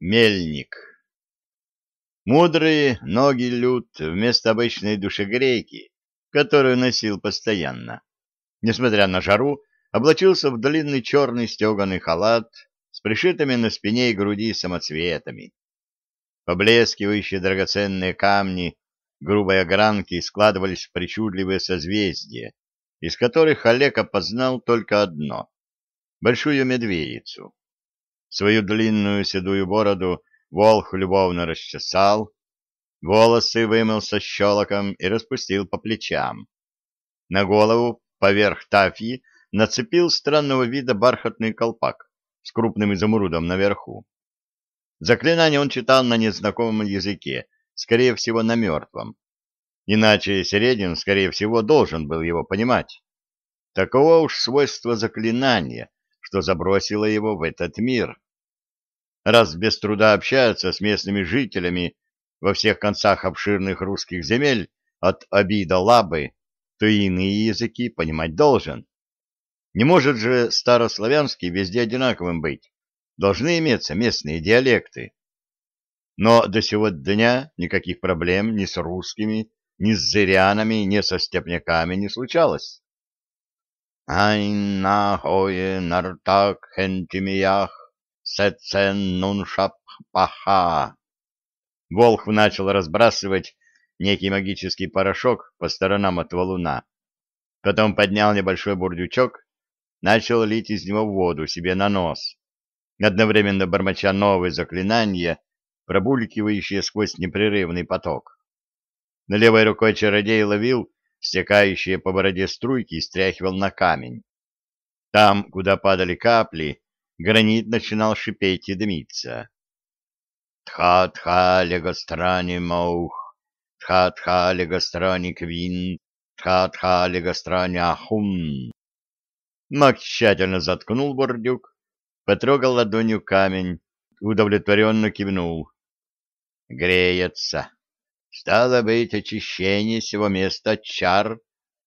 Мельник. Мудрый ноги люд вместо обычной душегрейки, которую носил постоянно. Несмотря на жару, облачился в длинный черный стеганый халат с пришитыми на спине и груди самоцветами. Поблескивающие драгоценные камни грубой огранки складывались в причудливые созвездия, из которых Олег опознал только одно — большую медведицу. Свою длинную седую бороду волх любовно расчесал, волосы вымыл со щелоком и распустил по плечам. На голову поверх тафьи нацепил странного вида бархатный колпак с крупным изумрудом наверху. Заклинание он читал на незнакомом языке, скорее всего, на мертвом. Иначе Середин, скорее всего, должен был его понимать. Таково уж свойство заклинания, что забросило его в этот мир. Раз без труда общается с местными жителями во всех концах обширных русских земель от Оби до Лабы, то иные языки понимать должен. Не может же старославянский везде одинаковым быть. Должны иметься местные диалекты. Но до сего дня никаких проблем ни с русскими, ни с зырянами, ни со степняками не случалось. Айна хое нартак хентимиях, сецен нуншапаха. Волхв начал разбрасывать некий магический порошок по сторонам от валуна. Потом поднял небольшой бурдючок, начал лить из него воду себе на нос, одновременно бормоча новые заклинания, пробулькивающие сквозь непрерывный поток. На левой рукой чародей ловил стекающие по бороде струйки стряхивал на камень. Там, куда падали капли, гранит начинал шипеть и дымиться. Тха-тха легострани маух, тха-тха легострани квин, тха-тха легострани ахун. Мак тщательно заткнул бордюк, потрогал ладонью камень, удовлетворенно кивнул. Греется. Стало быть, очищение сего места от чар,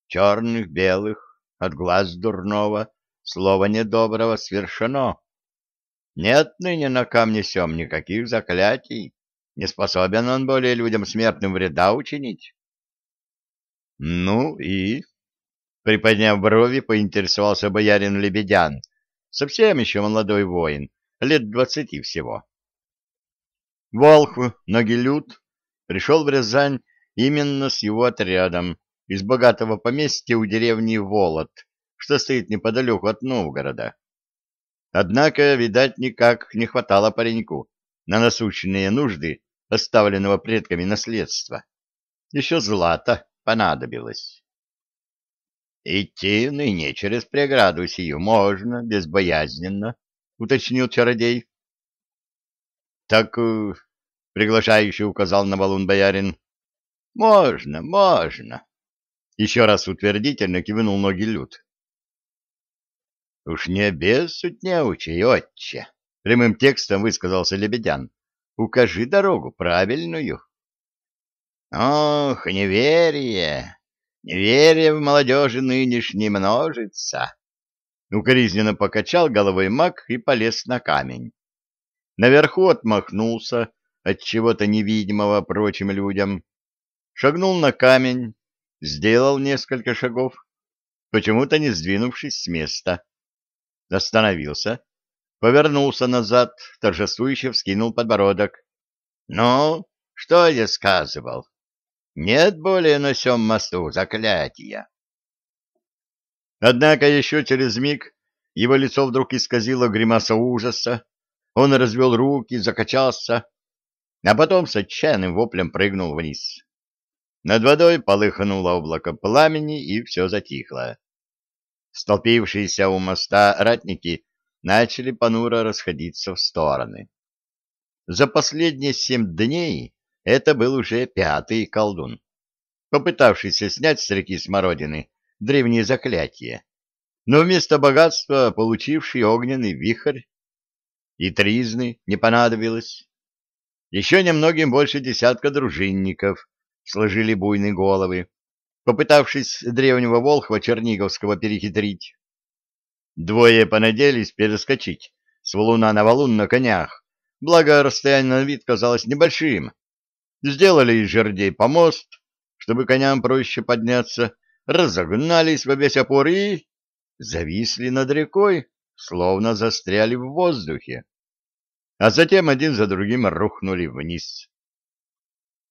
черных, белых, от глаз дурного, слова недоброго свершено. Нет ныне на камне сем никаких заклятий, не способен он более людям смертным вреда учинить. Ну и, приподняв брови, поинтересовался боярин Лебедян, совсем еще молодой воин, лет двадцати всего. Волхв Ногилют пришел в Рязань именно с его отрядом из богатого поместья у деревни Волод, что стоит неподалеку от Новгорода. Однако, видать, никак не хватало пареньку на насущные нужды оставленного предками наследства. Еще злато понадобилось. «Идти ныне через преграду сию можно, безбоязненно», — уточнил чародей. «Так э, — приглашающий указал на валун боярин. — Можно, можно. Еще раз утвердительно кивнул ноги Люд. — Уж не обессудь, неучий, отче, — прямым текстом высказался Лебедян. — Укажи дорогу правильную. — Ох, неверие! Неверие в молодежи нынешней множится! Укоризненно покачал головой маг и полез на камень. Наверху отмахнулся, от чего-то невидимого прочим людям, шагнул на камень, сделал несколько шагов, почему-то не сдвинувшись с места. Остановился, повернулся назад, торжествующе вскинул подбородок. — Ну, что я сказывал? Нет более на сём мосту заклятия. Однако еще через миг его лицо вдруг исказило гримаса ужаса, он развел руки, закачался, а потом с отчаянным воплем прыгнул вниз. Над водой полыхнуло облако пламени, и все затихло. Столпившиеся у моста ратники начали понуро расходиться в стороны. За последние семь дней это был уже пятый колдун, попытавшийся снять с реки Смородины древние заклятия, но вместо богатства получивший огненный вихрь. И тризны не понадобилось. Еще немногим больше десятка дружинников сложили буйные головы, попытавшись древнего волхва Черниговского перехитрить. Двое понадеялись перескочить с валуна на валун на конях, благо расстояние на вид казалось небольшим. Сделали из жердей помост, чтобы коням проще подняться, разогнались во весь опор и зависли над рекой, словно застряли в воздухе. А затем один за другим рухнули вниз.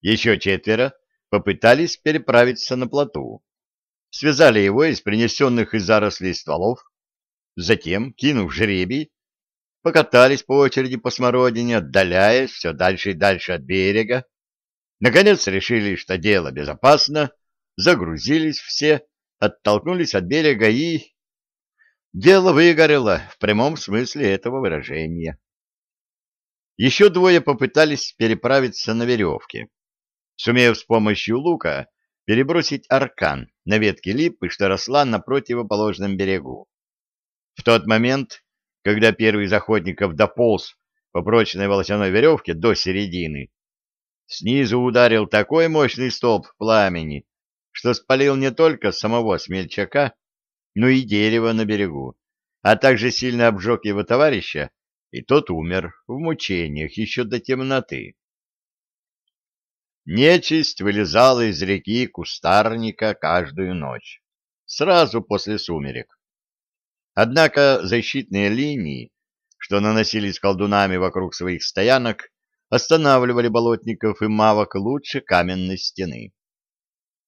Еще четверо попытались переправиться на плоту. Связали его из принесенных из зарослей стволов, затем, кинув жребий, покатались по очереди по смородине, отдаляясь все дальше и дальше от берега. Наконец решили, что дело безопасно, загрузились все, оттолкнулись от берега и... Дело выгорело в прямом смысле этого выражения. Еще двое попытались переправиться на веревке сумев с помощью лука перебросить аркан на ветке липы, что росла на противоположном берегу. В тот момент, когда первый из охотников дополз по прочной волосяной веревке до середины, снизу ударил такой мощный столб пламени, что спалил не только самого смельчака, но и дерево на берегу, а также сильно обжег его товарища, и тот умер в мучениях еще до темноты. Нечисть вылезала из реки кустарника каждую ночь, сразу после сумерек. Однако защитные линии, что наносились колдунами вокруг своих стоянок, останавливали болотников и мавок лучше каменной стены.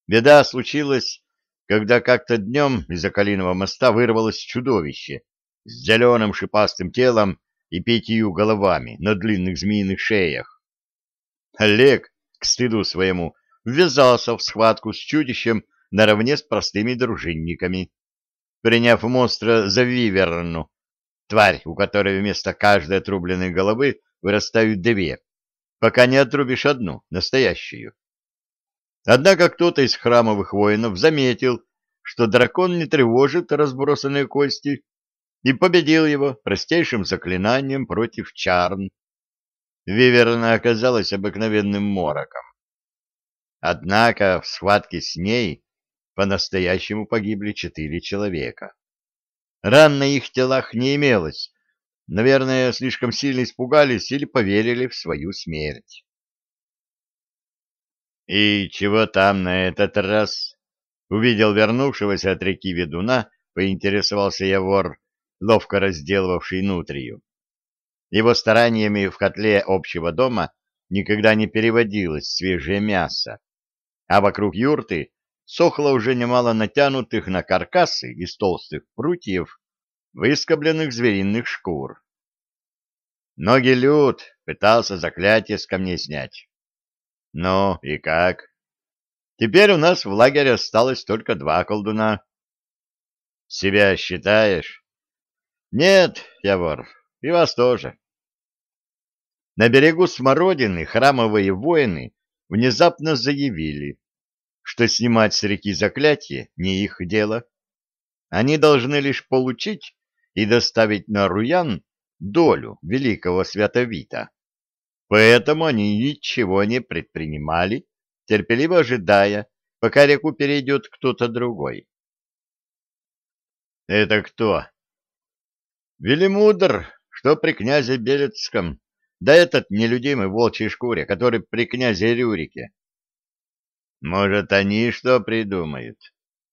Беда случилась, когда как-то днем из-за Калиного моста вырвалось чудовище с зеленым шипастым телом и пятью головами на длинных змеиных шеях. Олег к стыду своему, ввязался в схватку с чудищем наравне с простыми дружинниками. Приняв монстра за виверну, тварь, у которой вместо каждой отрубленной головы вырастают две, пока не отрубишь одну, настоящую. Однако кто-то из храмовых воинов заметил, что дракон не тревожит разбросанные кости, и победил его простейшим заклинанием против чарн, Виверна оказалась обыкновенным мороком. Однако в схватке с ней по-настоящему погибли четыре человека. Ран на их телах не имелось. Наверное, слишком сильно испугались или поверили в свою смерть. «И чего там на этот раз?» Увидел вернувшегося от реки ведуна, поинтересовался я вор, ловко разделывавший нутрию. Его стараниями в котле общего дома никогда не переводилось свежее мясо, а вокруг юрты сохло уже немало натянутых на каркасы из толстых прутьев выскобленных звериных шкур. Ноги люд пытался заклятие с камней снять. Ну и как? Теперь у нас в лагере осталось только два колдуна. Себя считаешь? Нет, я вор, и вас тоже. На берегу Смородины храмовые воины внезапно заявили, что снимать с реки заклятие не их дело. Они должны лишь получить и доставить на Руян долю великого святовита. Поэтому они ничего не предпринимали, терпеливо ожидая, пока реку перейдет кто-то другой. «Это кто?» «Велимудр, что при князе Белецком да этот нелюдимый волчий шкуре, который при князе Рюрике. Может, они что придумают?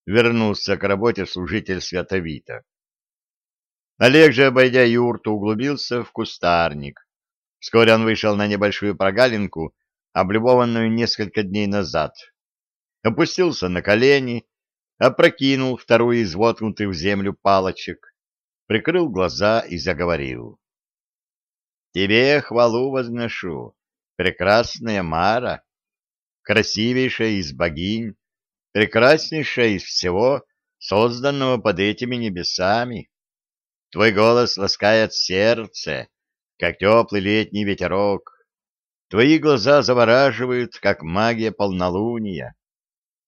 Вернулся к работе служитель Святовита. Олег же, обойдя юрту, углубился в кустарник. Вскоре он вышел на небольшую прогалинку, облюбованную несколько дней назад. Опустился на колени, опрокинул вторую из воткнутых в землю палочек, прикрыл глаза и заговорил. Тебе хвалу возношу, прекрасная Мара, красивейшая из богинь, прекраснейшая из всего, созданного под этими небесами. Твой голос ласкает сердце, как теплый летний ветерок. Твои глаза завораживают, как магия полнолуния.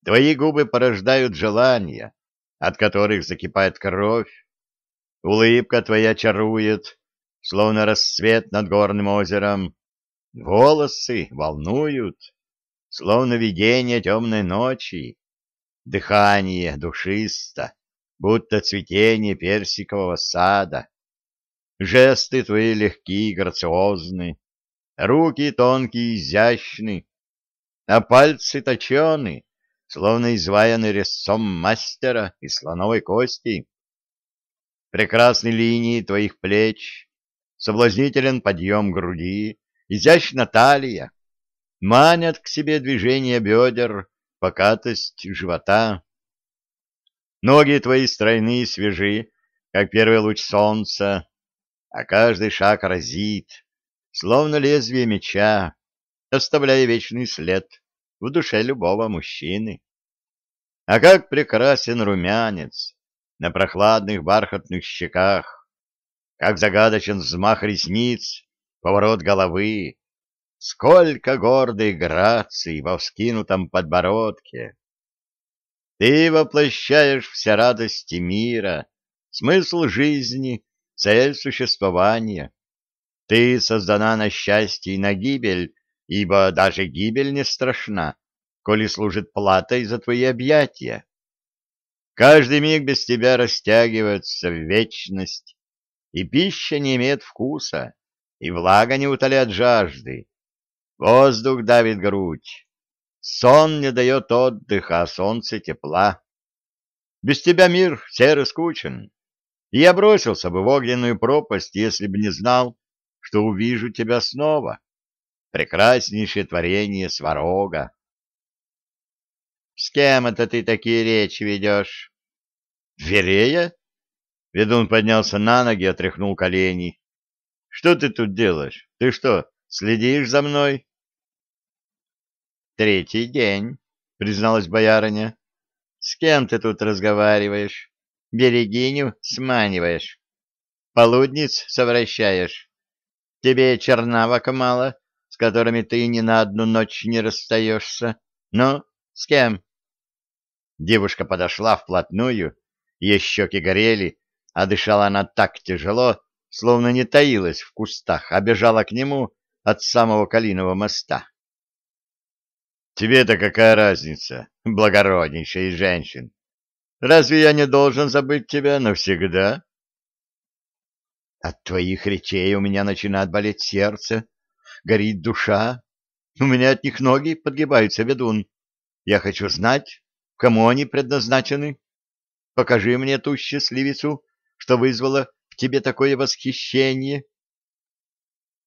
Твои губы порождают желания, от которых закипает кровь. Улыбка твоя чарует, словно рассвет над горным озером. Волосы волнуют, словно видение темной ночи. Дыхание душисто, будто цветение персикового сада. Жесты твои легкие и грациозны, руки тонкие, изящны, а пальцы точены, словно изваяны резцом мастера из слоновой кости. Прекрасны линии твоих плеч, соблазнителен подъем груди, изящна талия, манят к себе движения бедер, покатость живота. Ноги твои стройны и свежи, как первый луч солнца, а каждый шаг разит, словно лезвие меча, оставляя вечный след в душе любого мужчины. А как прекрасен румянец на прохладных бархатных щеках, как загадочен взмах ресниц, поворот головы, сколько гордой грации во вскинутом подбородке. Ты воплощаешь все радости мира, смысл жизни, цель существования. Ты создана на счастье и на гибель, ибо даже гибель не страшна, коли служит платой за твои объятия. Каждый миг без тебя растягивается в вечность, и пища не имеет вкуса, и влага не утолят жажды. Воздух давит грудь, сон не дает отдыха, а солнце тепла. Без тебя мир серый скучен, и я бросился бы в огненную пропасть, если бы не знал, что увижу тебя снова. Прекраснейшее творение сварога. С кем это ты такие речи ведешь? Верея? Ведун поднялся на ноги, отряхнул колени. Что ты тут делаешь? Ты что, следишь за мной? Третий день, призналась боярыня. С кем ты тут разговариваешь? берегиню сманиваешь, полудниц совращаешь. Тебе чернавок мало, с которыми ты ни на одну ночь не расстаешься. Ну, с кем? Девушка подошла вплотную, ее щеки горели, а дышала она так тяжело, словно не таилась в кустах, а бежала к нему от самого Калиного моста. «Тебе-то какая разница, благороднейшая из женщин? Разве я не должен забыть тебя навсегда? От твоих речей у меня начинает болеть сердце, горит душа. У меня от них ноги подгибаются, ведун. Я хочу знать, кому они предназначены. Покажи мне ту счастливицу, что вызвала в тебе такое восхищение.